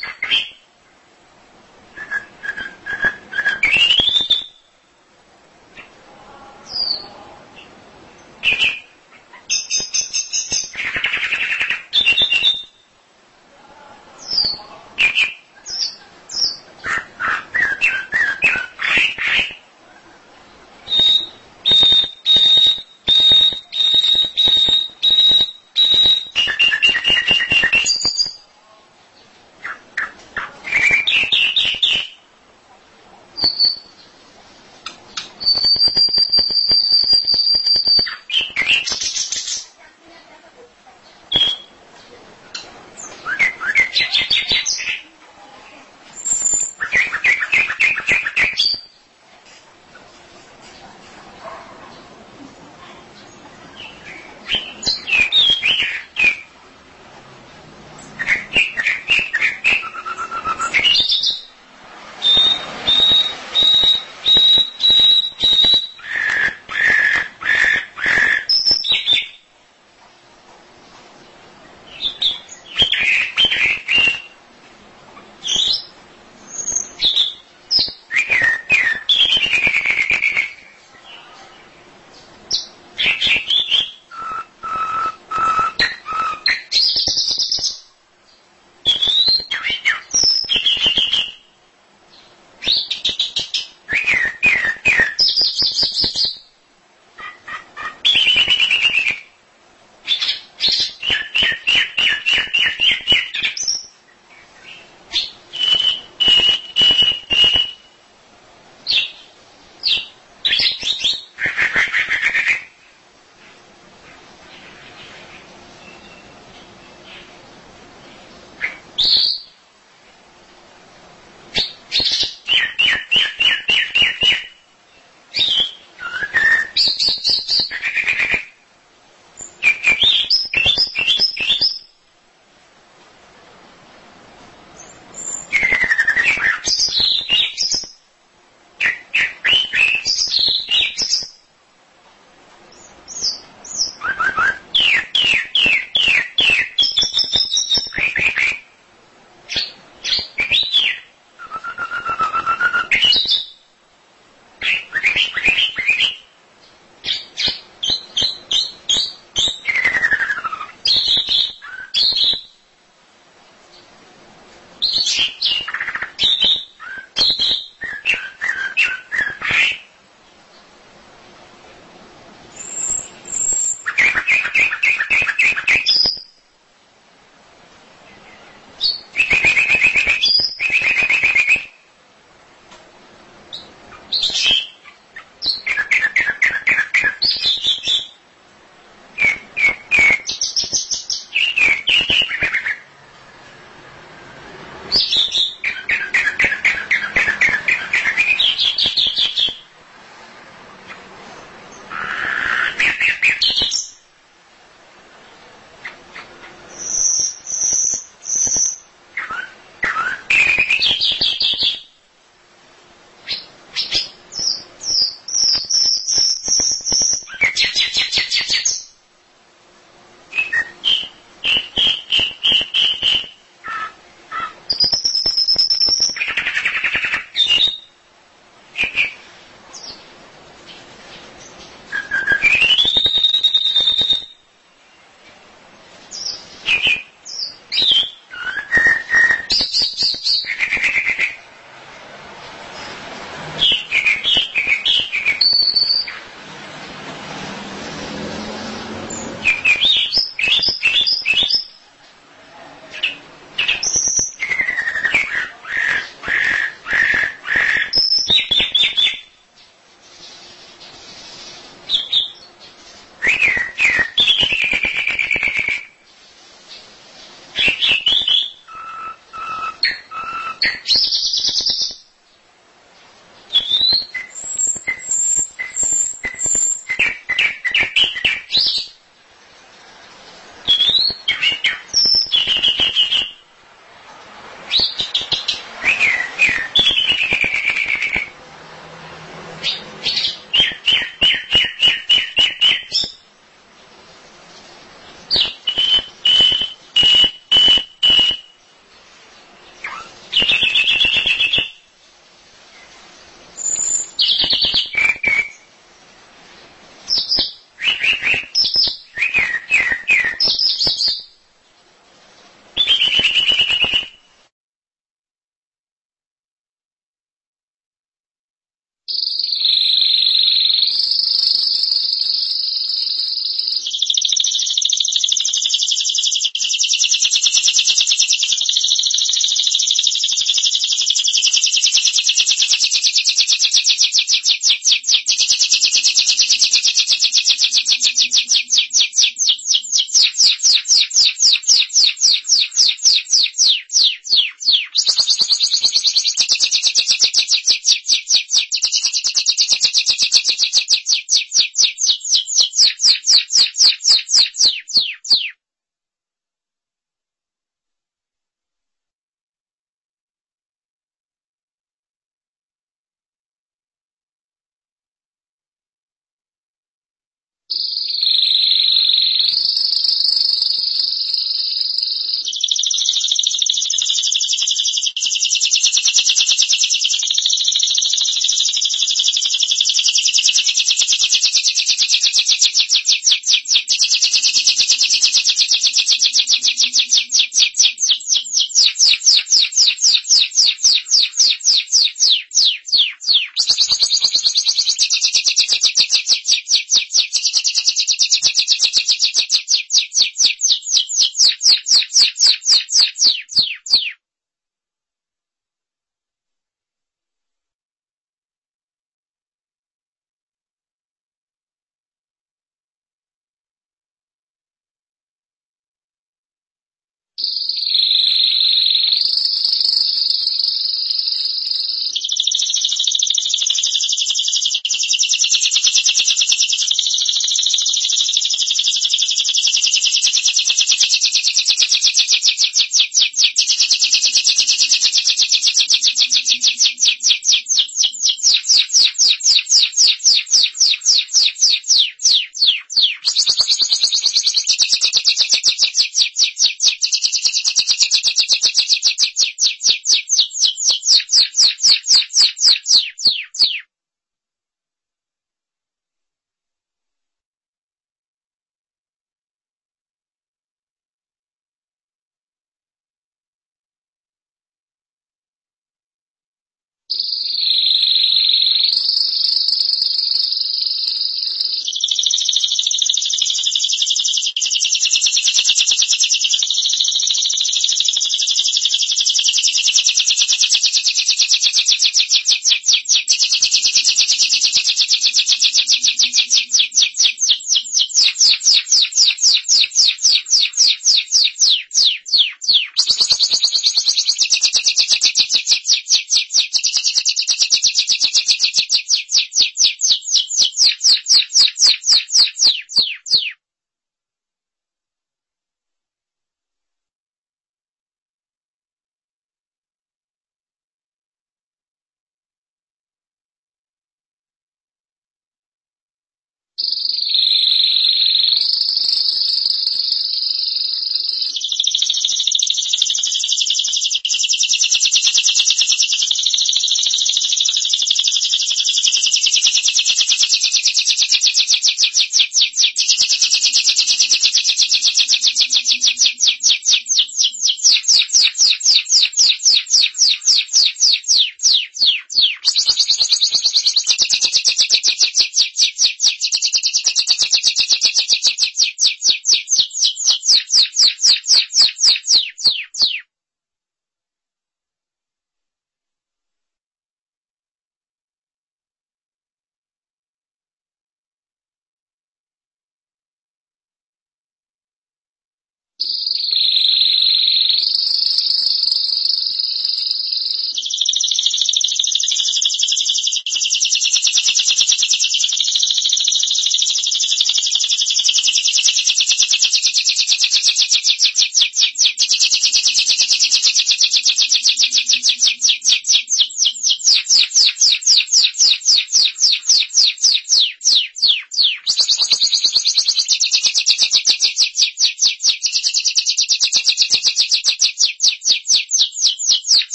かっこいい。